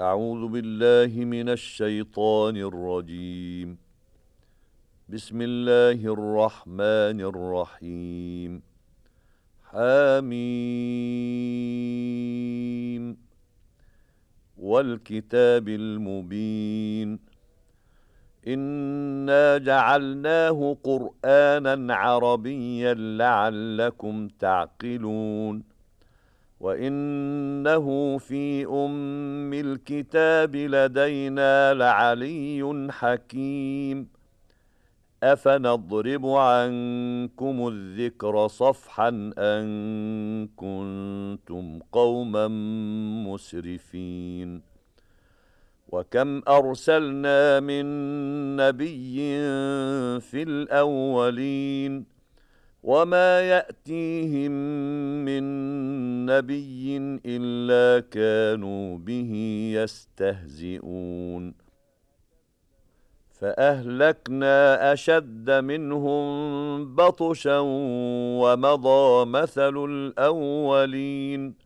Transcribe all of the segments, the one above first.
أعوذ بالله من الشيطان الرجيم. بسم الله الرحمن الرحيم. حميم. والكتاب المبين. إنا جعلناه قرآنا عربيا لعلكم تعقلون. وَإِنَّهُ فِي أُمِّ الْكِتَابِ لَدَيْنَا لَعَلِيٌّ حَكِيمٌ أَفَنَضْرِبُ عَنكُمُ الذِّكْرَ صَفْحًا أَن كُنتُمْ قَوْمًا مُسْرِفِينَ وَكَمْ أَرْسَلْنَا مِن نَّبِيٍّ فِي الْأَوَّلِينَ وَمَا يَأْتِيهِم مِّن نَّبِيٍّ إِلَّا كَانُوا بِهِ يَسْتَهْزِئُونَ فَأَهْلَكْنَا أَشَدَّ مِنْهُم بَطْشًا وَمَضَى مَثَلُ الْأَوَّلِينَ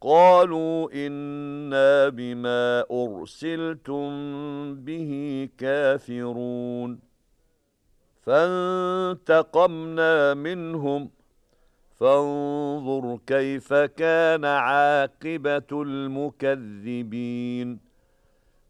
قالوا إنا بما أرسلتم به كافرون. فانتقمنا منهم. فانظر كيف كان عاقبة المكذبين.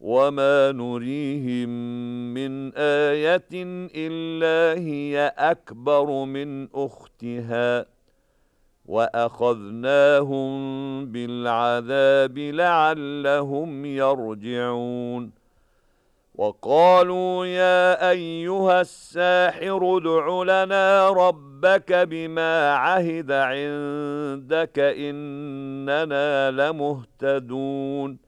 وَمَا نُرِيهِم مِّنْ آيَةٍ إِلَّا هِيَ أَكْبَرُ مِنْ أُخْتِهَا وَأَخَذْنَاهُم بِالْعَذَابِ لَعَلَّهُمْ يَرْجِعُونَ وَقَالُوا يَا أَيُّهَا السَّاحِرُ ادْعُ لَنَا رَبَّكَ بِمَا عَهِدَ عِندَكَ إِنَّنَا لَمُهْتَدُونَ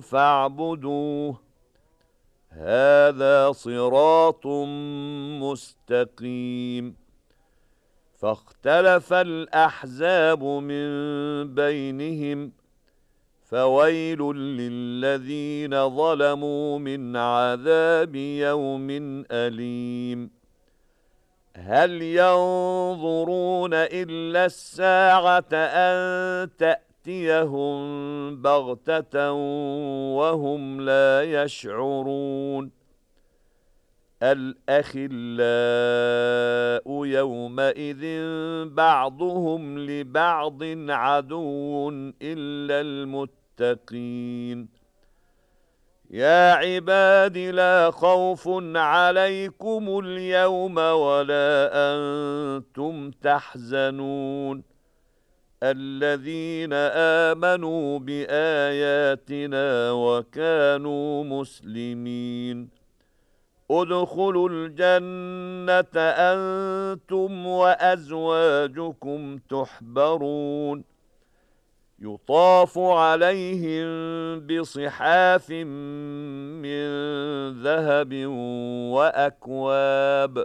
فَاعْبُدُوهُ. هَذَا صِرَاطٌ مُسْتَقِيمٌ. فَاخْتَلَفَ الْأَحْزَابُ مِنْ بَيْنِهِمْ فَوَيْلٌ لِلَّذِينَ ظَلَمُوا مِنْ عَذَابِ يَوْمٍ أَلِيمٍ. هَلْ يَنظُرُونَ إِلَّا السَّاعَةَ أَن تَأْتِيَهُم بَغْتَةً وَهُمْ لَا يَشْعُرُونَ. الأخلاء يومئذ بعضهم لبعض عدو إلا المتقين. يا عباد لا خوف عليكم اليوم ولا أنتم تحزنون. الذين آمنوا بآياتنا وكانوا مسلمين. ادخلوا الجنة أنتم وأزواجكم تحبرون. يطاف عليهم بصحاف من ذهب وأكواب.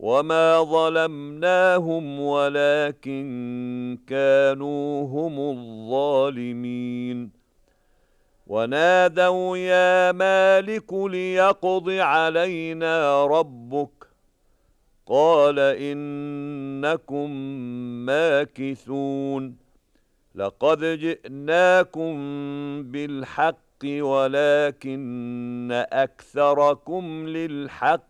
وما ظلمناهم ولكن كانوا هم الظالمين ونادوا يا مالك ليقض علينا ربك قال إنكم ماكثون لقد جئناكم بالحق ولكن أكثركم للحق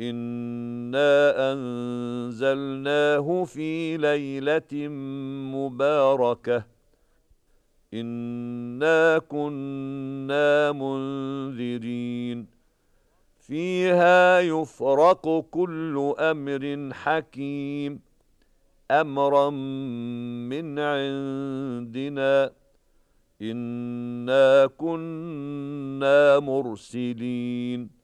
إِنَّا أَنزَلْنَاهُ فِي لَيْلَةٍ مُبَارَكَةٍ إِنَّا كُنَّا مُنذِرِينَ فِيهَا يُفْرَقُ كُلُّ أَمْرٍ حَكِيمٍ أَمْرًا مِنْ عِنْدِنَا إِنَّا كُنَّا مُرْسِلِينَ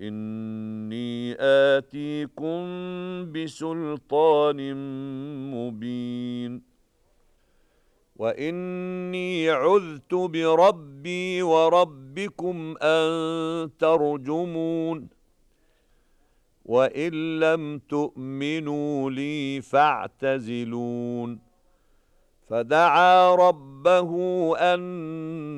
إني آتيكم بسلطان مبين. وإني عذت بربي وربكم أن ترجمون. وإن لم تؤمنوا لي فاعتزلون. فدعا ربه أن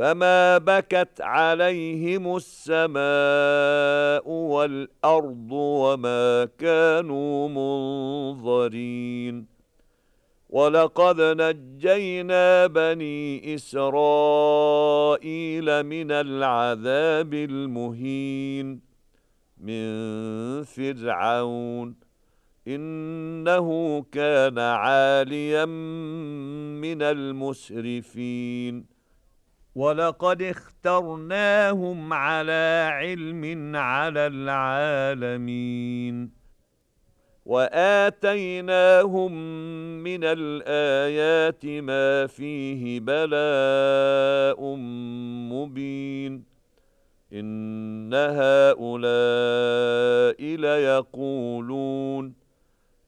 فما بكت عليهم السماء والأرض وما كانوا منظرين ولقد نجينا بني إسرائيل من العذاب المهين من فرعون إنه كان عاليا من المسرفين وَلَقَدِ اخْتَرْنَاهُمْ عَلَى عِلْمٍ عَلَى الْعَالَمِينَ. وَآتَيْنَاهُمْ مِنَ الْآيَاتِ مَا فِيهِ بَلَاءٌ مُبِينٌ. إِنَّ هَؤُلَاءِ لَيَقُولُونَ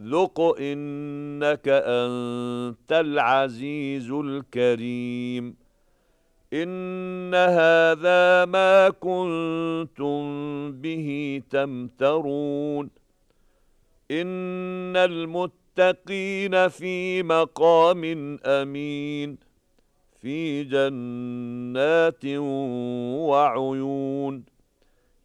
ذق إنك أنت العزيز الكريم إِنَّ هَذَا مَا كُنتُم بِهِ تَمْتَرُونَ إِنَّ الْمُتَّقِينَ فِي مَقَامٍ أَمِينٍ فِي جَنَّاتٍ وَعُيُونٍ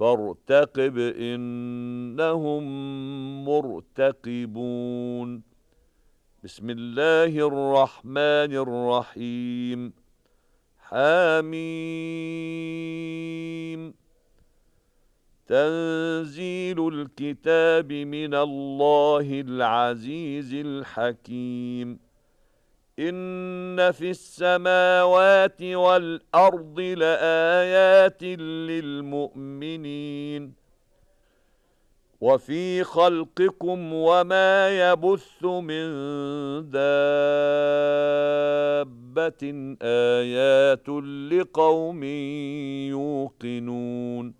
فَارْتَقِبْ إِنَّهُمْ مُرْتَقِبُونَ. بسم الله الرحمن الرحيم. حميم. تنزيل الكتاب من الله العزيز الحكيم. إن في السماوات والأرض لآيات للمؤمنين وفي خلقكم وما يبث من دابة آيات لقوم يوقنون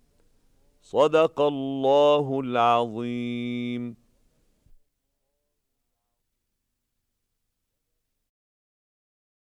صدق الله العظيم.